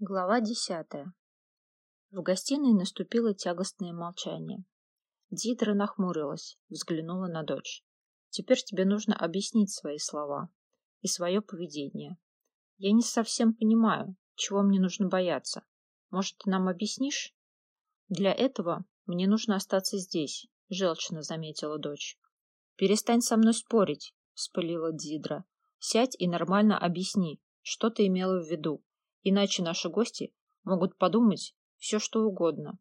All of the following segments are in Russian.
Глава десятая. В гостиной наступило тягостное молчание. Дидра нахмурилась, взглянула на дочь. «Теперь тебе нужно объяснить свои слова и свое поведение. Я не совсем понимаю, чего мне нужно бояться. Может, ты нам объяснишь?» «Для этого мне нужно остаться здесь», — желчно заметила дочь. «Перестань со мной спорить», — вспылила Дидра. «Сядь и нормально объясни, что ты имела в виду. Иначе наши гости могут подумать все, что угодно.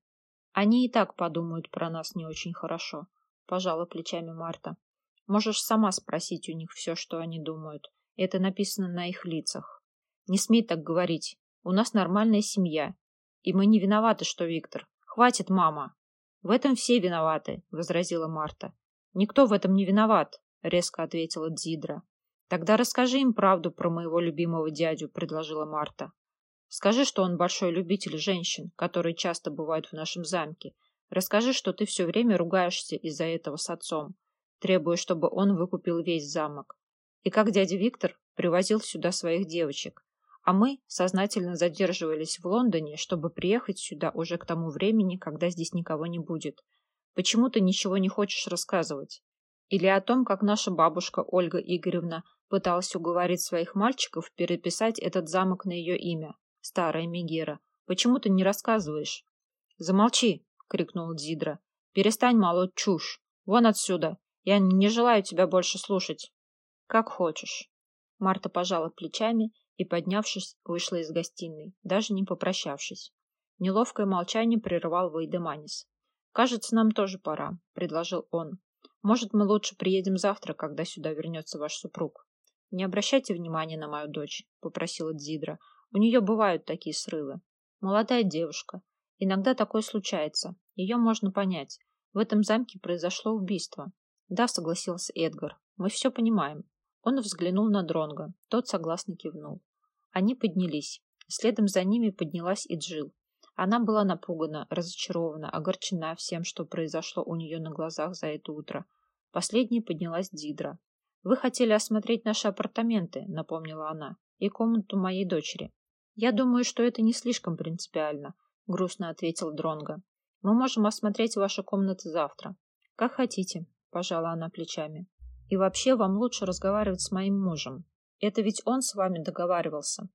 Они и так подумают про нас не очень хорошо, пожала плечами Марта. Можешь сама спросить у них все, что они думают. Это написано на их лицах. Не смей так говорить. У нас нормальная семья. И мы не виноваты, что Виктор. Хватит, мама. В этом все виноваты, возразила Марта. Никто в этом не виноват, резко ответила Дзидра. Тогда расскажи им правду про моего любимого дядю, предложила Марта. Скажи, что он большой любитель женщин, которые часто бывают в нашем замке. Расскажи, что ты все время ругаешься из-за этого с отцом, требуя, чтобы он выкупил весь замок. И как дядя Виктор привозил сюда своих девочек. А мы сознательно задерживались в Лондоне, чтобы приехать сюда уже к тому времени, когда здесь никого не будет. Почему ты ничего не хочешь рассказывать? Или о том, как наша бабушка Ольга Игоревна пыталась уговорить своих мальчиков переписать этот замок на ее имя старая Мегера. Почему ты не рассказываешь? Замолчи, крикнул Дзидра. Перестань молоть чушь. Вон отсюда. Я не желаю тебя больше слушать. Как хочешь. Марта пожала плечами и, поднявшись, вышла из гостиной, даже не попрощавшись. Неловкое молчание прервал Вейдеманис. «Кажется, нам тоже пора», — предложил он. «Может, мы лучше приедем завтра, когда сюда вернется ваш супруг?» «Не обращайте внимания на мою дочь», — попросила Дзидра. У нее бывают такие срывы. Молодая девушка. Иногда такое случается. Ее можно понять. В этом замке произошло убийство. Да, согласился Эдгар. Мы все понимаем. Он взглянул на Дронга. Тот согласно кивнул. Они поднялись. Следом за ними поднялась и Джил. Она была напугана, разочарована, огорчена всем, что произошло у нее на глазах за это утро. Последней поднялась Дидра. «Вы хотели осмотреть наши апартаменты», — напомнила она, — «и комнату моей дочери. Я думаю, что это не слишком принципиально, грустно ответил Дронга. Мы можем осмотреть ваши комнаты завтра. Как хотите, пожала она плечами. И вообще вам лучше разговаривать с моим мужем. Это ведь он с вами договаривался.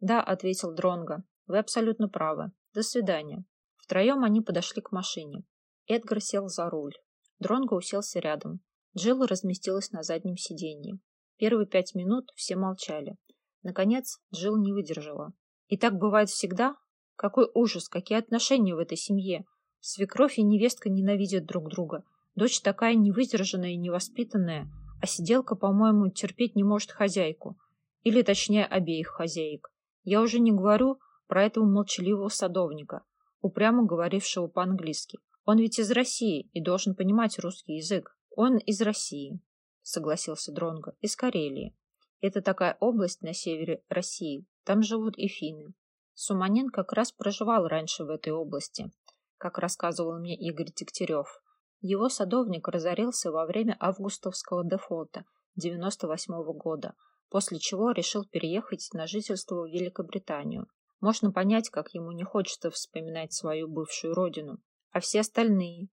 Да, ответил Дронга. Вы абсолютно правы. До свидания. Втроем они подошли к машине. Эдгар сел за руль. Дронго уселся рядом. Джилла разместилась на заднем сиденье. Первые пять минут все молчали. Наконец Джилл не выдержала. И так бывает всегда? Какой ужас, какие отношения в этой семье. Свекровь и невестка ненавидят друг друга. Дочь такая невыдержанная и невоспитанная, а сиделка, по-моему, терпеть не может хозяйку. Или, точнее, обеих хозяек. Я уже не говорю про этого молчаливого садовника, упрямо говорившего по-английски. Он ведь из России и должен понимать русский язык. Он из России, согласился Дронго, из Карелии. Это такая область на севере России, там живут и финны. Суманин как раз проживал раньше в этой области, как рассказывал мне Игорь Дегтярев. Его садовник разорился во время августовского дефолта 98 -го года, после чего решил переехать на жительство в Великобританию. Можно понять, как ему не хочется вспоминать свою бывшую родину. А все остальные?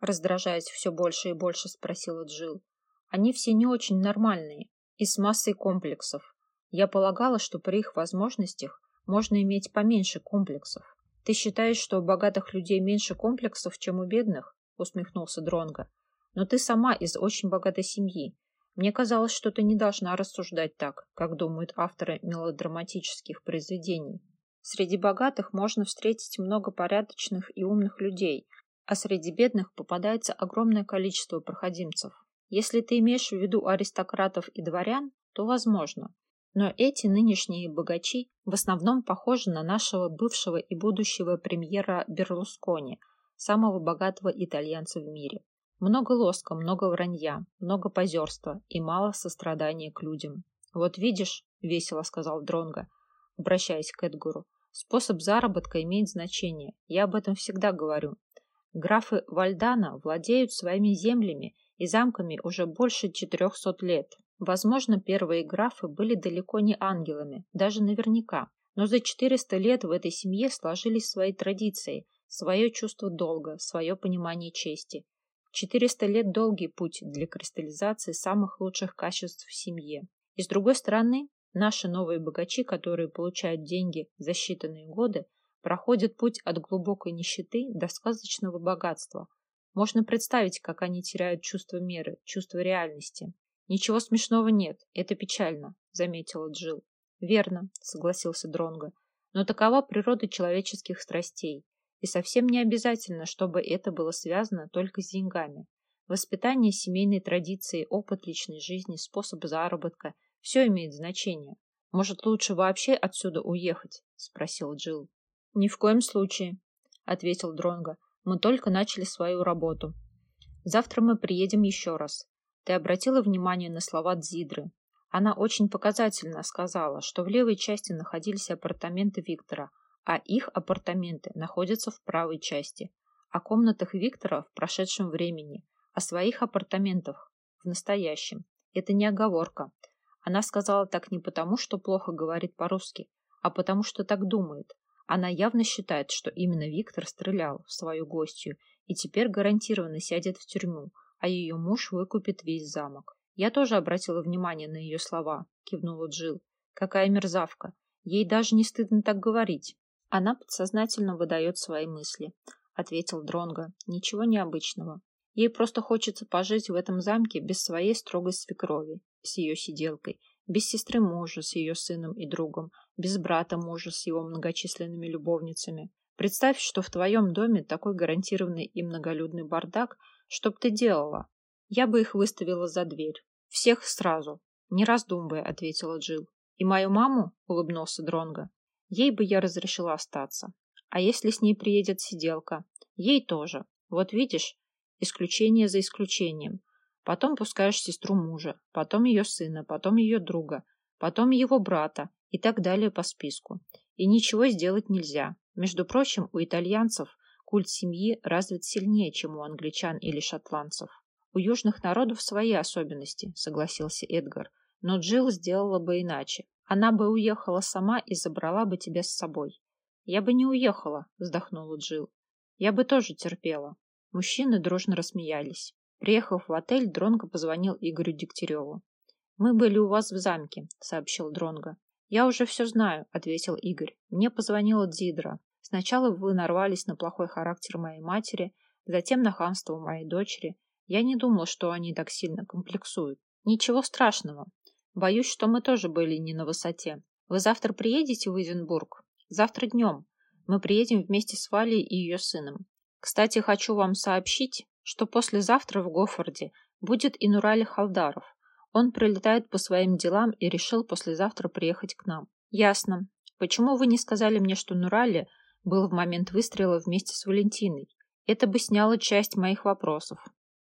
Раздражаясь все больше и больше, спросила Джил. Они все не очень нормальные и с массой комплексов. Я полагала, что при их возможностях можно иметь поменьше комплексов. Ты считаешь, что у богатых людей меньше комплексов, чем у бедных? усмехнулся Дронга. Но ты сама из очень богатой семьи. Мне казалось, что ты не должна рассуждать так, как думают авторы мелодраматических произведений. Среди богатых можно встретить много порядочных и умных людей, а среди бедных попадается огромное количество проходимцев. Если ты имеешь в виду аристократов и дворян, то возможно. Но эти нынешние богачи в основном похожи на нашего бывшего и будущего премьера Берлускони, самого богатого итальянца в мире. Много лоска, много вранья, много позерства и мало сострадания к людям. «Вот видишь», — весело сказал Дронго, обращаясь к Эдгуру, — «способ заработка имеет значение. Я об этом всегда говорю. Графы Вальдана владеют своими землями и замками уже больше четырехсот лет. Возможно, первые графы были далеко не ангелами, даже наверняка, но за 400 лет в этой семье сложились свои традиции, свое чувство долга, свое понимание чести. 400 лет – долгий путь для кристаллизации самых лучших качеств в семье. И с другой стороны, наши новые богачи, которые получают деньги за считанные годы, проходят путь от глубокой нищеты до сказочного богатства. Можно представить, как они теряют чувство меры, чувство реальности. Ничего смешного нет, это печально, заметила Джил. Верно, согласился Дронго. Но такова природа человеческих страстей. И совсем не обязательно, чтобы это было связано только с деньгами. Воспитание семейной традиции, опыт личной жизни, способ заработка – все имеет значение. Может, лучше вообще отсюда уехать? – спросил Джилл. Ни в коем случае, – ответил Дронго. Мы только начали свою работу. Завтра мы приедем еще раз. Ты обратила внимание на слова Дзидры? Она очень показательно сказала, что в левой части находились апартаменты Виктора, а их апартаменты находятся в правой части, о комнатах Виктора в прошедшем времени, о своих апартаментах в настоящем. Это не оговорка. Она сказала так не потому, что плохо говорит по-русски, а потому что так думает. Она явно считает, что именно Виктор стрелял в свою гостью и теперь гарантированно сядет в тюрьму, а ее муж выкупит весь замок. Я тоже обратила внимание на ее слова, кивнула Джил. Какая мерзавка. Ей даже не стыдно так говорить. Она подсознательно выдает свои мысли, ответил Дронго. Ничего необычного. Ей просто хочется пожить в этом замке без своей строгой свекрови, с ее сиделкой, без сестры мужа с ее сыном и другом, без брата мужа с его многочисленными любовницами. Представь, что в твоем доме такой гарантированный и многолюдный бардак, что б ты делала? Я бы их выставила за дверь. Всех сразу. Не раздумывая, ответила Джил. И мою маму? улыбнулся Дронго. Ей бы я разрешила остаться. А если с ней приедет сиделка? Ей тоже. Вот видишь, исключение за исключением. Потом пускаешь сестру мужа, потом ее сына, потом ее друга, потом его брата и так далее по списку. И ничего сделать нельзя. Между прочим, у итальянцев культ семьи развит сильнее, чем у англичан или шотландцев. У южных народов свои особенности, согласился Эдгар, но Джилл сделала бы иначе. Она бы уехала сама и забрала бы тебя с собой. Я бы не уехала, вздохнула Джил. Я бы тоже терпела. Мужчины дружно рассмеялись. Приехав в отель, Дронго позвонил Игорю Дегтяреву. «Мы были у вас в замке», — сообщил Дронго. «Я уже все знаю», — ответил Игорь. «Мне позвонила Дзидра. Сначала вы нарвались на плохой характер моей матери, затем на хамство моей дочери. Я не думал, что они так сильно комплексуют. Ничего страшного. Боюсь, что мы тоже были не на высоте. Вы завтра приедете в Эдинбург? Завтра днем. Мы приедем вместе с Валей и ее сыном. Кстати, хочу вам сообщить, что послезавтра в Гофорде будет и Нурали Халдаров. Он прилетает по своим делам и решил послезавтра приехать к нам. Ясно. Почему вы не сказали мне, что Нурали был в момент выстрела вместе с Валентиной? Это бы сняло часть моих вопросов.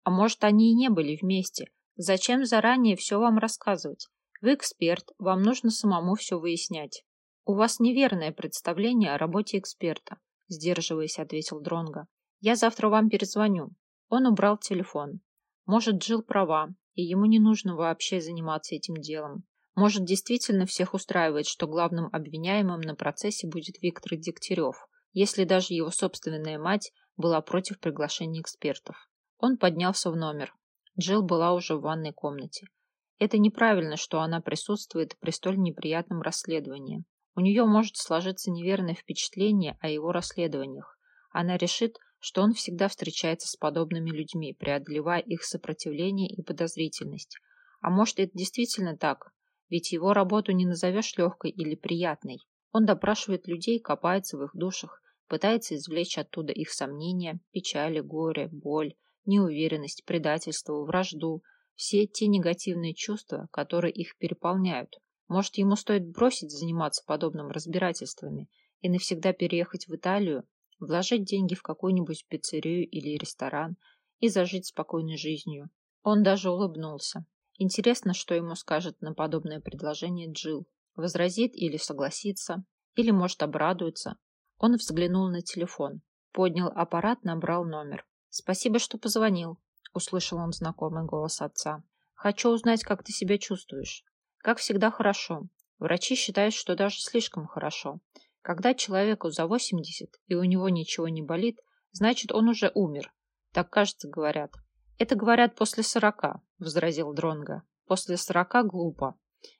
А может, они и не были вместе. Зачем заранее все вам рассказывать? Вы эксперт, вам нужно самому все выяснять. У вас неверное представление о работе эксперта, сдерживаясь, ответил Дронга. Я завтра вам перезвоню. Он убрал телефон. Может, Джил права, и ему не нужно вообще заниматься этим делом. Может, действительно всех устраивает, что главным обвиняемым на процессе будет Виктор Дегтярев, если даже его собственная мать была против приглашения экспертов. Он поднялся в номер. Джилл была уже в ванной комнате. Это неправильно, что она присутствует при столь неприятном расследовании. У нее может сложиться неверное впечатление о его расследованиях. Она решит, что он всегда встречается с подобными людьми, преодолевая их сопротивление и подозрительность. А может, это действительно так? Ведь его работу не назовешь легкой или приятной. Он допрашивает людей, копается в их душах, пытается извлечь оттуда их сомнения, печали, горе, боль, неуверенность, предательство, вражду – все те негативные чувства, которые их переполняют. Может, ему стоит бросить заниматься подобным разбирательствами и навсегда переехать в Италию, вложить деньги в какую-нибудь пиццерию или ресторан и зажить спокойной жизнью. Он даже улыбнулся. Интересно, что ему скажет на подобное предложение Джилл. Возразит или согласится, или, может, обрадуется. Он взглянул на телефон, поднял аппарат, набрал номер. «Спасибо, что позвонил», услышал он знакомый голос отца. Хочу узнать, как ты себя чувствуешь. Как всегда хорошо. Врачи считают, что даже слишком хорошо. Когда человеку за 80 и у него ничего не болит, значит он уже умер. Так, кажется, говорят. Это говорят после сорока, возразил Дронга. После сорока глупо.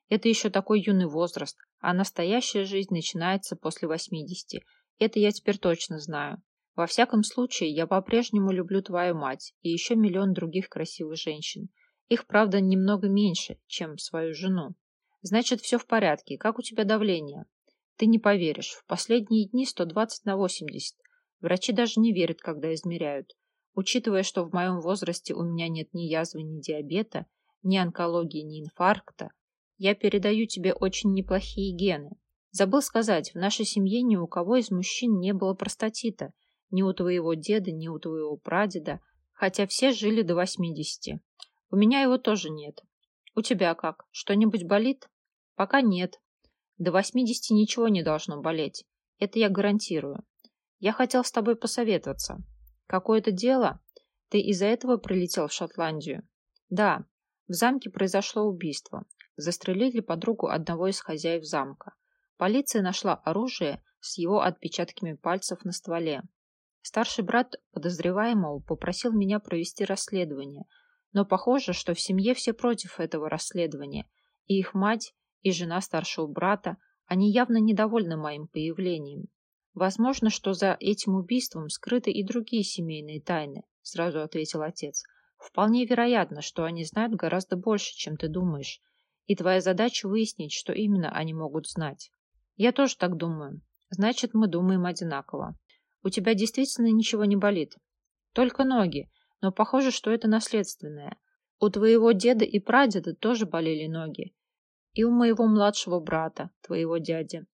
Это еще такой юный возраст, а настоящая жизнь начинается после 80. Это я теперь точно знаю. Во всяком случае, я по-прежнему люблю твою мать и еще миллион других красивых женщин. Их, правда, немного меньше, чем свою жену. Значит, все в порядке. Как у тебя давление? Ты не поверишь, в последние дни 120 на 80. Врачи даже не верят, когда измеряют. Учитывая, что в моем возрасте у меня нет ни язвы, ни диабета, ни онкологии, ни инфаркта, я передаю тебе очень неплохие гены. Забыл сказать, в нашей семье ни у кого из мужчин не было простатита, ни у твоего деда, ни у твоего прадеда, хотя все жили до 80. У меня его тоже нет. У тебя как? Что-нибудь болит? Пока нет. До 80 ничего не должно болеть. Это я гарантирую. Я хотел с тобой посоветоваться. Какое-то дело? Ты из-за этого прилетел в Шотландию? Да. В замке произошло убийство. Застрелили подругу одного из хозяев замка. Полиция нашла оружие с его отпечатками пальцев на стволе. Старший брат подозреваемого попросил меня провести расследование, но похоже, что в семье все против этого расследования, и их мать, и жена старшего брата, они явно недовольны моим появлением. Возможно, что за этим убийством скрыты и другие семейные тайны, сразу ответил отец. Вполне вероятно, что они знают гораздо больше, чем ты думаешь, и твоя задача выяснить, что именно они могут знать. Я тоже так думаю. Значит, мы думаем одинаково. У тебя действительно ничего не болит? Только ноги, но похоже, что это наследственное. У твоего деда и прадеда тоже болели ноги. И у моего младшего брата, твоего дяди.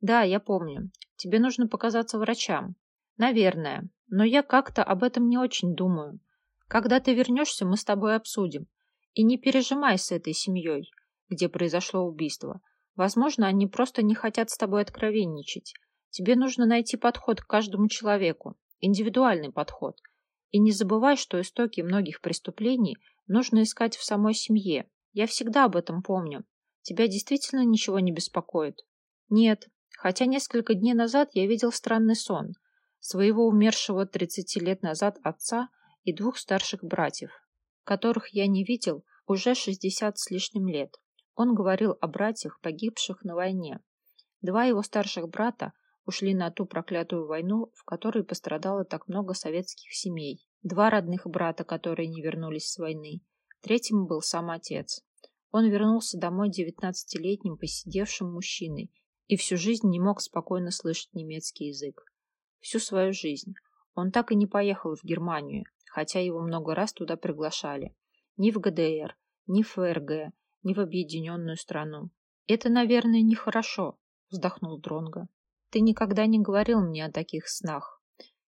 Да, я помню. Тебе нужно показаться врачам. Наверное. Но я как-то об этом не очень думаю. Когда ты вернешься, мы с тобой обсудим. И не пережимай с этой семьей, где произошло убийство. Возможно, они просто не хотят с тобой откровенничать. Тебе нужно найти подход к каждому человеку, индивидуальный подход. И не забывай, что истоки многих преступлений нужно искать в самой семье. Я всегда об этом помню. Тебя действительно ничего не беспокоит? Нет, Хотя несколько дней назад я видел странный сон своего умершего 30 лет назад отца и двух старших братьев, которых я не видел уже 60 с лишним лет. Он говорил о братьях, погибших на войне. Два его старших брата ушли на ту проклятую войну, в которой пострадало так много советских семей. Два родных брата, которые не вернулись с войны. Третьим был сам отец. Он вернулся домой девятнадцатилетним посидевшим мужчиной и всю жизнь не мог спокойно слышать немецкий язык. Всю свою жизнь. Он так и не поехал в Германию, хотя его много раз туда приглашали. Ни в ГДР, ни в ФРГ, ни в объединенную страну. «Это, наверное, нехорошо», — вздохнул Дронго. «Ты никогда не говорил мне о таких снах».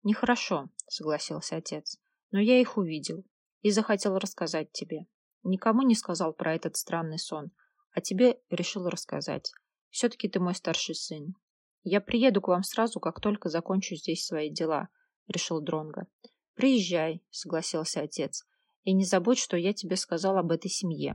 «Нехорошо», — согласился отец. «Но я их увидел и захотел рассказать тебе. Никому не сказал про этот странный сон, а тебе решил рассказать. Все-таки ты мой старший сын. Я приеду к вам сразу, как только закончу здесь свои дела, решил Дронго. Приезжай, согласился отец. И не забудь, что я тебе сказал об этой семье.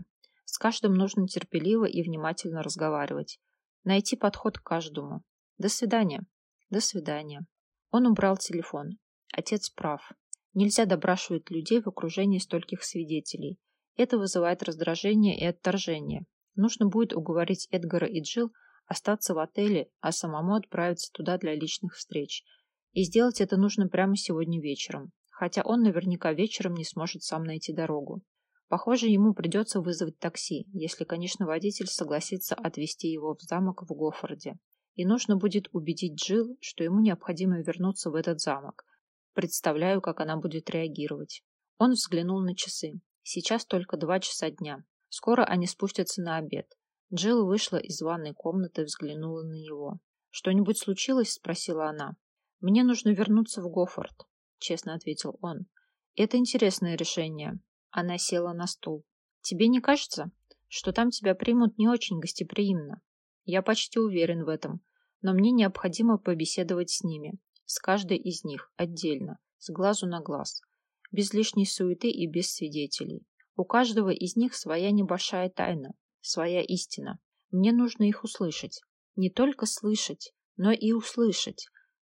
С каждым нужно терпеливо и внимательно разговаривать. Найти подход к каждому. До свидания. До свидания. Он убрал телефон. Отец прав. Нельзя допрашивать людей в окружении стольких свидетелей. Это вызывает раздражение и отторжение. Нужно будет уговорить Эдгара и Джилл остаться в отеле, а самому отправиться туда для личных встреч. И сделать это нужно прямо сегодня вечером, хотя он наверняка вечером не сможет сам найти дорогу. Похоже, ему придется вызвать такси, если, конечно, водитель согласится отвезти его в замок в Гофорде. И нужно будет убедить Джилл, что ему необходимо вернуться в этот замок. Представляю, как она будет реагировать. Он взглянул на часы. Сейчас только два часа дня. Скоро они спустятся на обед. Джилл вышла из ванной комнаты и взглянула на него. «Что-нибудь случилось?» – спросила она. «Мне нужно вернуться в Гофорд», – честно ответил он. «Это интересное решение». Она села на стул. «Тебе не кажется, что там тебя примут не очень гостеприимно?» «Я почти уверен в этом, но мне необходимо побеседовать с ними, с каждой из них, отдельно, с глазу на глаз, без лишней суеты и без свидетелей. У каждого из них своя небольшая тайна, своя истина. Мне нужно их услышать. Не только слышать, но и услышать.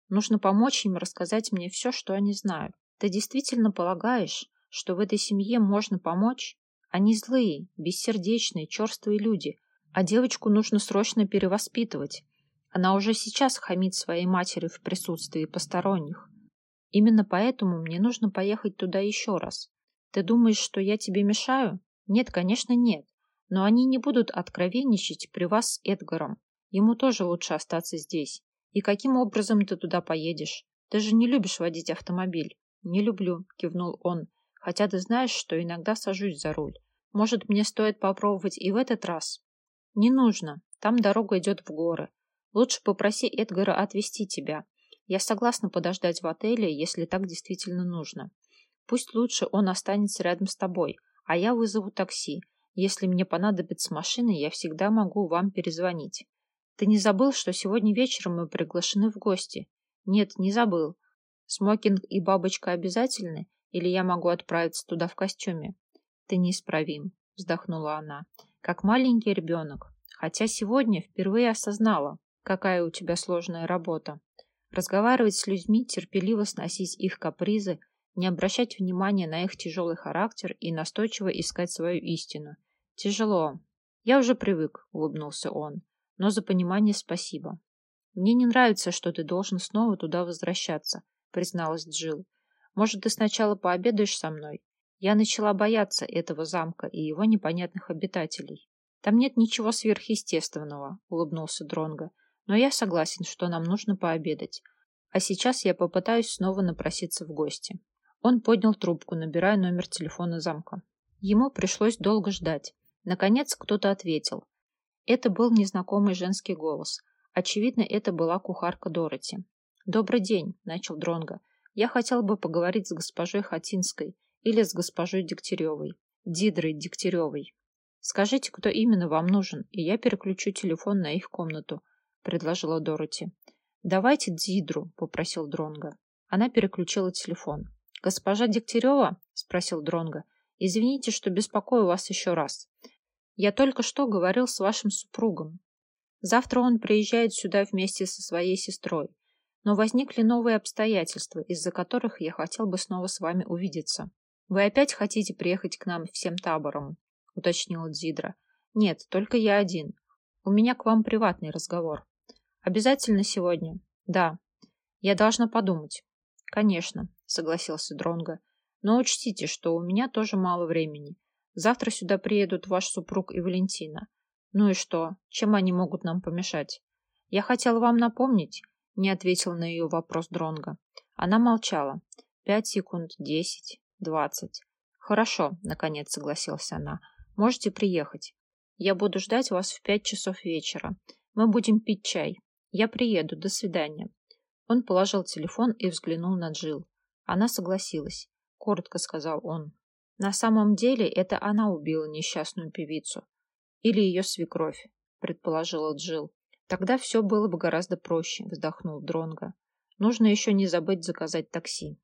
Нужно помочь им рассказать мне все, что они знают. Ты действительно полагаешь, что в этой семье можно помочь? Они злые, бессердечные, черствые люди, а девочку нужно срочно перевоспитывать. Она уже сейчас хамит своей матери в присутствии посторонних. Именно поэтому мне нужно поехать туда еще раз. Ты думаешь, что я тебе мешаю? Нет, конечно, нет. Но они не будут откровенничать при вас с Эдгаром. Ему тоже лучше остаться здесь. И каким образом ты туда поедешь? Ты же не любишь водить автомобиль. Не люблю, кивнул он. Хотя ты знаешь, что иногда сажусь за руль. Может, мне стоит попробовать и в этот раз? Не нужно. Там дорога идет в горы. Лучше попроси Эдгара отвезти тебя. Я согласна подождать в отеле, если так действительно нужно. Пусть лучше он останется рядом с тобой, а я вызову такси. Если мне понадобится машина, я всегда могу вам перезвонить. Ты не забыл, что сегодня вечером мы приглашены в гости? Нет, не забыл. Смокинг и бабочка обязательны? Или я могу отправиться туда в костюме? Ты неисправим, вздохнула она, как маленький ребенок. Хотя сегодня впервые осознала, какая у тебя сложная работа. Разговаривать с людьми, терпеливо сносить их капризы, не обращать внимания на их тяжелый характер и настойчиво искать свою истину. Тяжело. Я уже привык, улыбнулся он но за понимание спасибо. Мне не нравится, что ты должен снова туда возвращаться, призналась Джил. Может, ты сначала пообедаешь со мной? Я начала бояться этого замка и его непонятных обитателей. Там нет ничего сверхъестественного, улыбнулся Дронго. Но я согласен, что нам нужно пообедать. А сейчас я попытаюсь снова напроситься в гости. Он поднял трубку, набирая номер телефона замка. Ему пришлось долго ждать. Наконец кто-то ответил. Это был незнакомый женский голос. Очевидно, это была кухарка Дороти. «Добрый день», — начал Дронго. «Я хотел бы поговорить с госпожой Хатинской или с госпожой Дегтяревой. Дидрой Дегтяревой. Скажите, кто именно вам нужен, и я переключу телефон на их комнату», — предложила Дороти. «Давайте Дидру», — попросил Дронго. Она переключила телефон. «Госпожа Дегтярева?» — спросил Дронго. «Извините, что беспокою вас еще раз. Я только что говорил с вашим супругом. Завтра он приезжает сюда вместе со своей сестрой. Но возникли новые обстоятельства, из-за которых я хотел бы снова с вами увидеться. Вы опять хотите приехать к нам всем табором? уточнила Дзидра. Нет, только я один. У меня к вам приватный разговор. Обязательно сегодня? Да. Я должна подумать. Конечно, согласился Дронго. Но учтите, что у меня тоже мало времени. Завтра сюда приедут ваш супруг и Валентина. Ну и что? Чем они могут нам помешать? Я хотела вам напомнить, не ответил на ее вопрос Дронга. Она молчала. Пять секунд, десять, двадцать. Хорошо, наконец согласилась она. Можете приехать. Я буду ждать вас в пять часов вечера. Мы будем пить чай. Я приеду. До свидания. Он положил телефон и взглянул на Джил. Она согласилась. Коротко сказал он. На самом деле это она убила несчастную певицу. Или ее свекровь, предположила Джил. Тогда все было бы гораздо проще, вздохнул Дронго. Нужно еще не забыть заказать такси.